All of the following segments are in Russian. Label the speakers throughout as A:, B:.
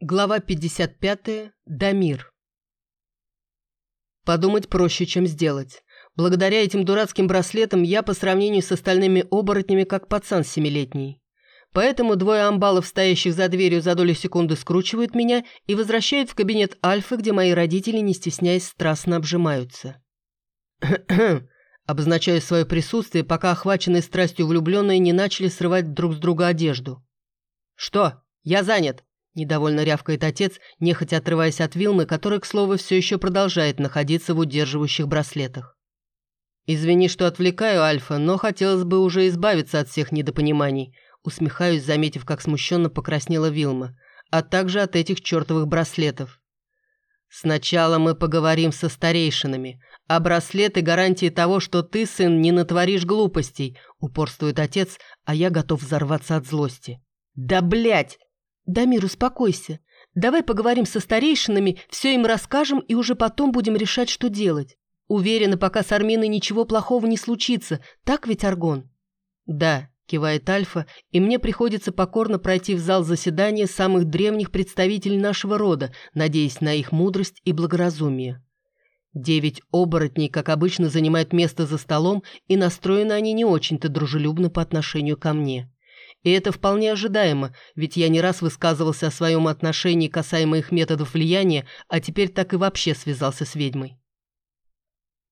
A: Глава 55. Дамир. Подумать проще, чем сделать. Благодаря этим дурацким браслетам я по сравнению с остальными оборотнями как пацан семилетний. Поэтому двое амбалов, стоящих за дверью за долю секунды, скручивают меня и возвращают в кабинет Альфы, где мои родители, не стесняясь, страстно обжимаются. Обозначаю свое присутствие, пока охваченные страстью влюбленные не начали срывать друг с друга одежду. «Что? Я занят!» Недовольно рявкает отец, нехотя отрываясь от Вилмы, которая, к слову, все еще продолжает находиться в удерживающих браслетах. «Извини, что отвлекаю, Альфа, но хотелось бы уже избавиться от всех недопониманий», усмехаюсь, заметив, как смущенно покраснела Вилма, а также от этих чертовых браслетов. «Сначала мы поговорим со старейшинами, а браслеты – гарантии того, что ты, сын, не натворишь глупостей», упорствует отец, а я готов взорваться от злости. «Да блять!» «Дамир, успокойся. Давай поговорим со старейшинами, все им расскажем и уже потом будем решать, что делать. Уверена, пока с Арминой ничего плохого не случится. Так ведь, Аргон?» «Да», – кивает Альфа, и мне приходится покорно пройти в зал заседания самых древних представителей нашего рода, надеясь на их мудрость и благоразумие. Девять оборотней, как обычно, занимают место за столом, и настроены они не очень-то дружелюбно по отношению ко мне. И это вполне ожидаемо, ведь я не раз высказывался о своем отношении касаемо их методов влияния, а теперь так и вообще связался с ведьмой.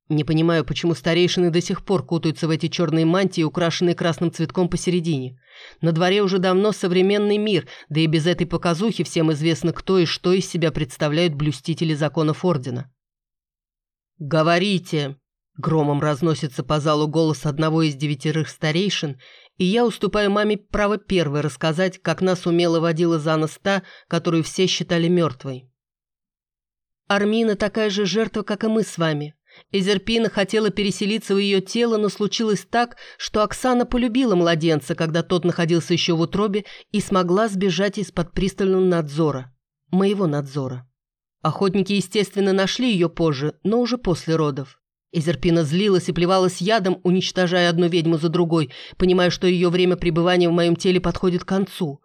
A: Не понимаю, почему старейшины до сих пор кутаются в эти черные мантии, украшенные красным цветком посередине. На дворе уже давно современный мир, да и без этой показухи всем известно, кто и что из себя представляют блюстители законов Ордена. «Говорите!» Громом разносится по залу голос одного из девятерых старейшин, и я уступаю маме право первой рассказать, как нас умело водила за нос та, которую все считали мертвой. Армина такая же жертва, как и мы с вами. Эзерпина хотела переселиться в ее тело, но случилось так, что Оксана полюбила младенца, когда тот находился еще в утробе, и смогла сбежать из-под пристального надзора. Моего надзора. Охотники, естественно, нашли ее позже, но уже после родов. Изерпина злилась и плевалась ядом, уничтожая одну ведьму за другой, понимая, что ее время пребывания в моем теле подходит к концу.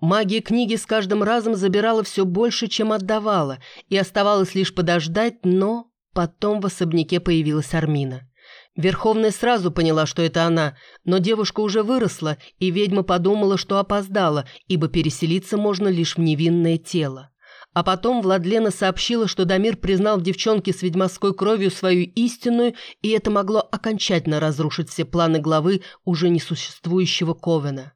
A: Магия книги с каждым разом забирала все больше, чем отдавала, и оставалось лишь подождать, но потом в особняке появилась Армина. Верховная сразу поняла, что это она, но девушка уже выросла, и ведьма подумала, что опоздала, ибо переселиться можно лишь в невинное тело. А потом Владлена сообщила, что Дамир признал в девчонке с ведьмовской кровью свою истинную, и это могло окончательно разрушить все планы главы уже несуществующего Ковена.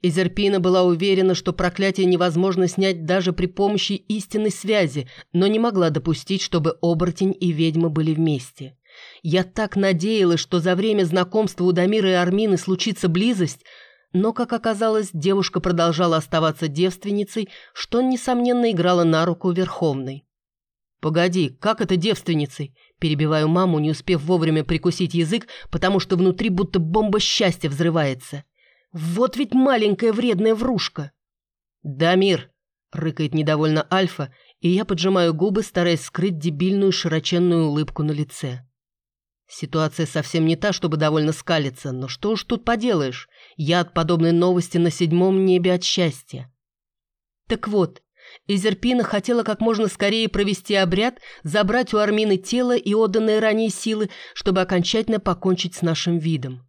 A: Изерпина была уверена, что проклятие невозможно снять даже при помощи истинной связи, но не могла допустить, чтобы оборотень и ведьма были вместе. Я так надеялась, что за время знакомства у Дамира и Армины случится близость, но, как оказалось, девушка продолжала оставаться девственницей, что, несомненно, играло на руку Верховной. «Погоди, как это девственницей?» Перебиваю маму, не успев вовремя прикусить язык, потому что внутри будто бомба счастья взрывается. «Вот ведь маленькая вредная врушка!» «Да, мир!» — рыкает недовольно Альфа, и я поджимаю губы, стараясь скрыть дебильную широченную улыбку на лице. Ситуация совсем не та, чтобы довольно скалиться, но что уж тут поделаешь. Я от подобной новости на седьмом небе от счастья. Так вот, Изерпина хотела как можно скорее провести обряд, забрать у Армины тело и отданные ранее силы, чтобы окончательно покончить с нашим видом.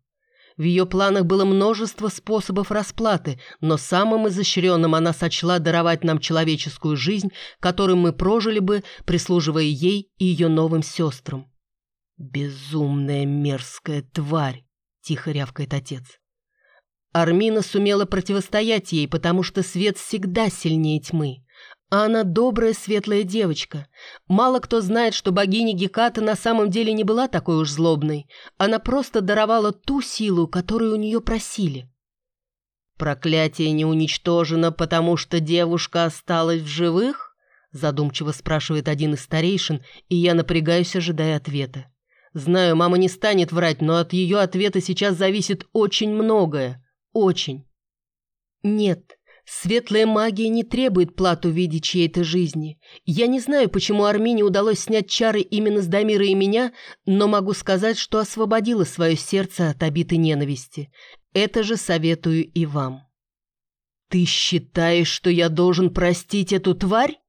A: В ее планах было множество способов расплаты, но самым изощренным она сочла даровать нам человеческую жизнь, которую мы прожили бы, прислуживая ей и ее новым сестрам. «Безумная мерзкая тварь!» — тихо рявкает отец. Армина сумела противостоять ей, потому что свет всегда сильнее тьмы. А она добрая, светлая девочка. Мало кто знает, что богиня Геката на самом деле не была такой уж злобной. Она просто даровала ту силу, которую у нее просили. «Проклятие не уничтожено, потому что девушка осталась в живых?» Задумчиво спрашивает один из старейшин, и я напрягаюсь, ожидая ответа. Знаю, мама не станет врать, но от ее ответа сейчас зависит очень многое. Очень. Нет, светлая магия не требует плату в виде чьей-то жизни. Я не знаю, почему Армине удалось снять чары именно с Дамира и меня, но могу сказать, что освободила свое сердце от обитой ненависти. Это же советую и вам. «Ты считаешь, что я должен простить эту тварь?»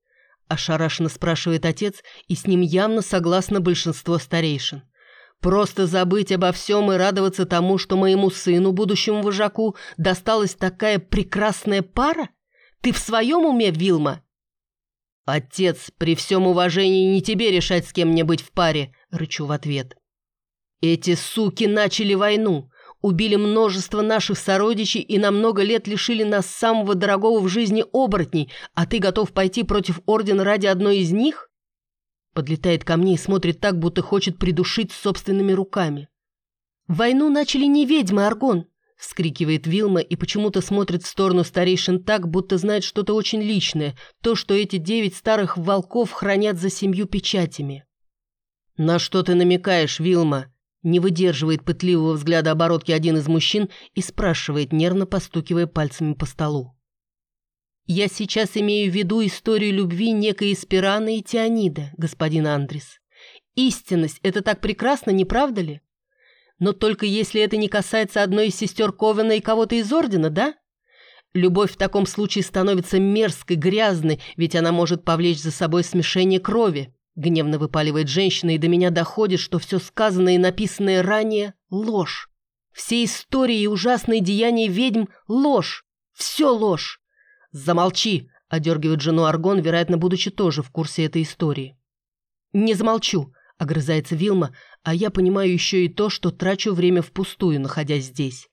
A: Ошарашенно спрашивает отец, и с ним явно согласно большинство старейшин. «Просто забыть обо всем и радоваться тому, что моему сыну, будущему вожаку, досталась такая прекрасная пара? Ты в своем уме, Вилма?» «Отец, при всем уважении не тебе решать, с кем мне быть в паре», — рычу в ответ. «Эти суки начали войну убили множество наших сородичей и на много лет лишили нас самого дорогого в жизни оборотней, а ты готов пойти против Ордена ради одной из них?» Подлетает ко мне и смотрит так, будто хочет придушить собственными руками. «Войну начали не ведьмы, Аргон!» — вскрикивает Вилма и почему-то смотрит в сторону старейшин так, будто знает что-то очень личное, то, что эти девять старых волков хранят за семью печатями. «На что ты намекаешь, Вилма?» Не выдерживает пытливого взгляда оборотки один из мужчин и спрашивает, нервно постукивая пальцами по столу. «Я сейчас имею в виду историю любви некой Спирана и Тианида, господин Андрис. Истинность — это так прекрасно, не правда ли? Но только если это не касается одной из сестер Ковена и кого-то из Ордена, да? Любовь в таком случае становится мерзкой, грязной, ведь она может повлечь за собой смешение крови. Гневно выпаливает женщина, и до меня доходит, что все сказанное и написанное ранее – ложь. Все истории и ужасные деяния ведьм – ложь. Все ложь. Замолчи, одергивает жену Аргон, вероятно, будучи тоже в курсе этой истории. Не замолчу, огрызается Вилма, а я понимаю еще и то, что трачу время впустую, находясь здесь.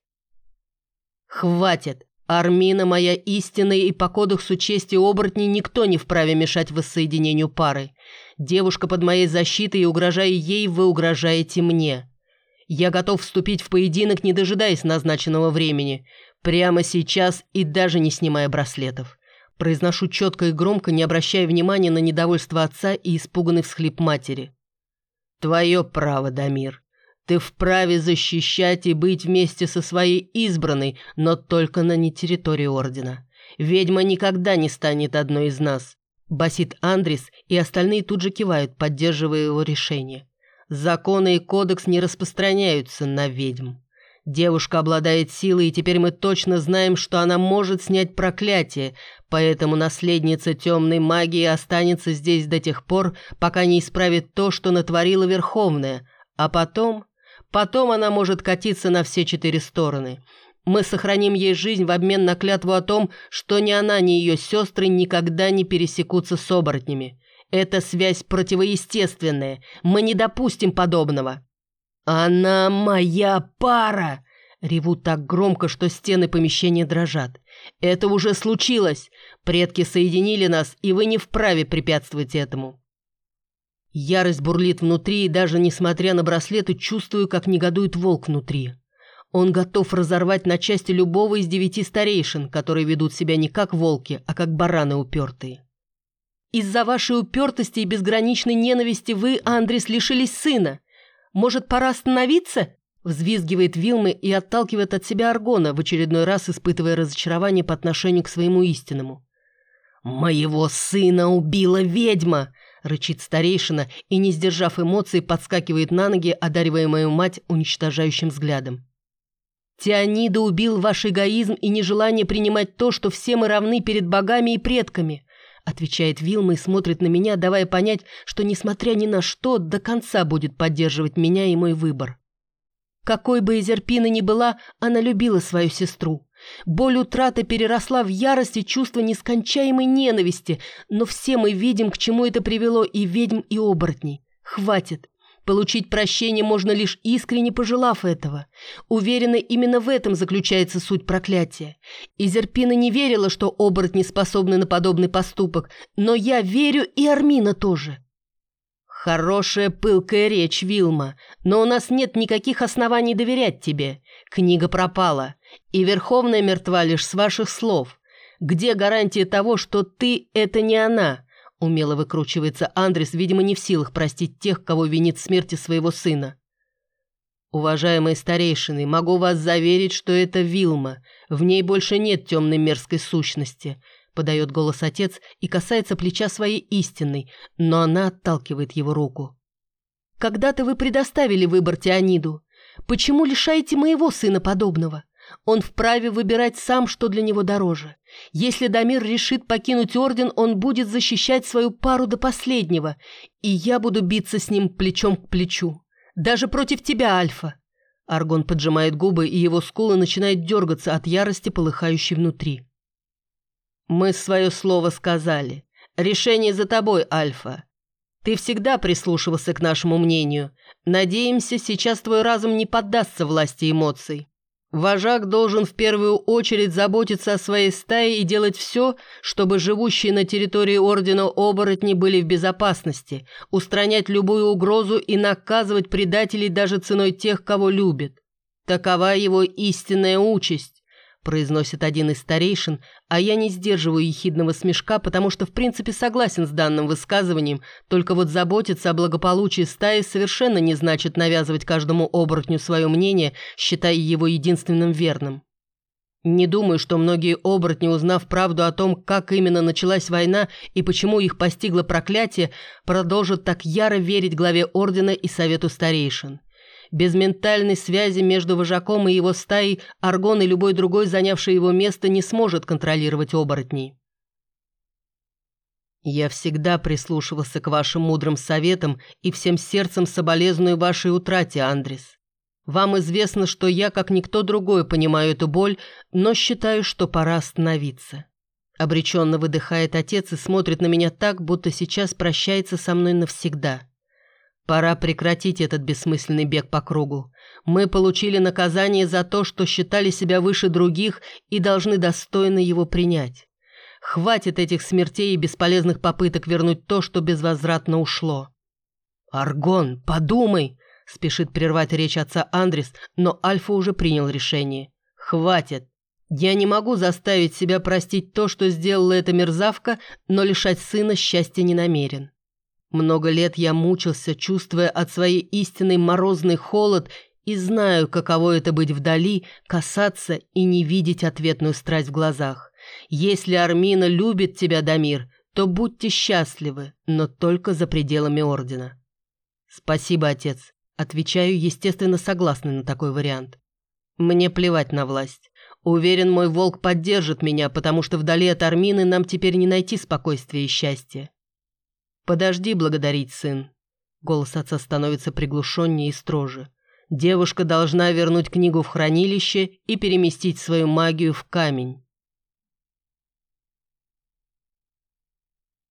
A: Хватит. Армина моя истинная, и по кодексу чести оборотней никто не вправе мешать воссоединению пары. Девушка под моей защитой, и угрожая ей, вы угрожаете мне. Я готов вступить в поединок, не дожидаясь назначенного времени. Прямо сейчас и даже не снимая браслетов. Произношу четко и громко, не обращая внимания на недовольство отца и испуганный всхлип матери. «Твое право, Дамир. Ты вправе защищать и быть вместе со своей избранной, но только на не территории Ордена. Ведьма никогда не станет одной из нас», – басит Андрис, и остальные тут же кивают, поддерживая его решение. «Законы и кодекс не распространяются на ведьм. Девушка обладает силой, и теперь мы точно знаем, что она может снять проклятие, поэтому наследница темной магии останется здесь до тех пор, пока не исправит то, что натворила Верховная, а потом Потом она может катиться на все четыре стороны. Мы сохраним ей жизнь в обмен на клятву о том, что ни она, ни ее сестры никогда не пересекутся с оборотнями. Эта связь противоестественная. Мы не допустим подобного. «Она моя пара!» Реву так громко, что стены помещения дрожат. «Это уже случилось! Предки соединили нас, и вы не вправе препятствовать этому!» Ярость бурлит внутри, и даже несмотря на браслеты, чувствую, как негодует волк внутри. Он готов разорвать на части любого из девяти старейшин, которые ведут себя не как волки, а как бараны упертые. Из-за вашей упертости и безграничной ненависти вы, Андрес, лишились сына. Может, пора остановиться?» Взвизгивает Вилмы и отталкивает от себя Аргона, в очередной раз испытывая разочарование по отношению к своему истинному. «Моего сына убила ведьма!» рычит старейшина и, не сдержав эмоций, подскакивает на ноги, одаривая мою мать уничтожающим взглядом. «Теонида убил ваш эгоизм и нежелание принимать то, что все мы равны перед богами и предками», отвечает Вилма и смотрит на меня, давая понять, что, несмотря ни на что, до конца будет поддерживать меня и мой выбор. Какой бы Эзерпина ни была, она любила свою сестру. Боль утраты переросла в ярость и чувство нескончаемой ненависти, но все мы видим, к чему это привело и ведьм, и оборотней. Хватит. Получить прощение можно лишь искренне пожелав этого. Уверена, именно в этом заключается суть проклятия. Изерпина не верила, что оборотни способны на подобный поступок, но я верю, и Армина тоже. Хорошая пылкая речь, Вилма, но у нас нет никаких оснований доверять тебе. Книга пропала. И Верховная мертва лишь с ваших слов. Где гарантия того, что ты — это не она?» Умело выкручивается Андрес, видимо, не в силах простить тех, кого винит в смерти своего сына. «Уважаемые старейшины, могу вас заверить, что это Вилма. В ней больше нет темной мерзкой сущности», — подает голос отец и касается плеча своей истинной, но она отталкивает его руку. «Когда-то вы предоставили выбор Теониду. Почему лишаете моего сына подобного? Он вправе выбирать сам, что для него дороже. Если Дамир решит покинуть Орден, он будет защищать свою пару до последнего, и я буду биться с ним плечом к плечу. Даже против тебя, Альфа!» Аргон поджимает губы, и его скулы начинают дергаться от ярости, полыхающей внутри. «Мы свое слово сказали. Решение за тобой, Альфа. Ты всегда прислушивался к нашему мнению. Надеемся, сейчас твой разум не поддастся власти эмоций. Вожак должен в первую очередь заботиться о своей стае и делать все, чтобы живущие на территории Ордена оборотни были в безопасности, устранять любую угрозу и наказывать предателей даже ценой тех, кого любит. Такова его истинная участь произносит один из старейшин, а я не сдерживаю ехидного смешка, потому что в принципе согласен с данным высказыванием, только вот заботиться о благополучии стаи совершенно не значит навязывать каждому оборотню свое мнение, считая его единственным верным. Не думаю, что многие оборотни, узнав правду о том, как именно началась война и почему их постигло проклятие, продолжат так яро верить главе Ордена и Совету Старейшин. Без ментальной связи между вожаком и его стаей Аргон и любой другой, занявший его место, не сможет контролировать оборотней. Я всегда прислушивался к вашим мудрым советам и всем сердцем соболезную вашей утрате, Андрис. Вам известно, что я, как никто другой, понимаю эту боль, но считаю, что пора остановиться. Обреченно выдыхает отец и смотрит на меня так, будто сейчас прощается со мной навсегда. Пора прекратить этот бессмысленный бег по кругу. Мы получили наказание за то, что считали себя выше других и должны достойно его принять. Хватит этих смертей и бесполезных попыток вернуть то, что безвозвратно ушло. «Аргон, подумай!» – спешит прервать речь отца Андрес, но Альфа уже принял решение. «Хватит! Я не могу заставить себя простить то, что сделала эта мерзавка, но лишать сына счастья не намерен. Много лет я мучился, чувствуя от своей истины морозный холод и знаю, каково это быть вдали, касаться и не видеть ответную страсть в глазах. Если Армина любит тебя, Дамир, то будьте счастливы, но только за пределами Ордена. Спасибо, отец. Отвечаю, естественно, согласный на такой вариант. Мне плевать на власть. Уверен, мой волк поддержит меня, потому что вдали от Армины нам теперь не найти спокойствия и счастья. «Подожди благодарить, сын». Голос отца становится приглушеннее и строже. Девушка должна вернуть книгу в хранилище и переместить свою магию в камень.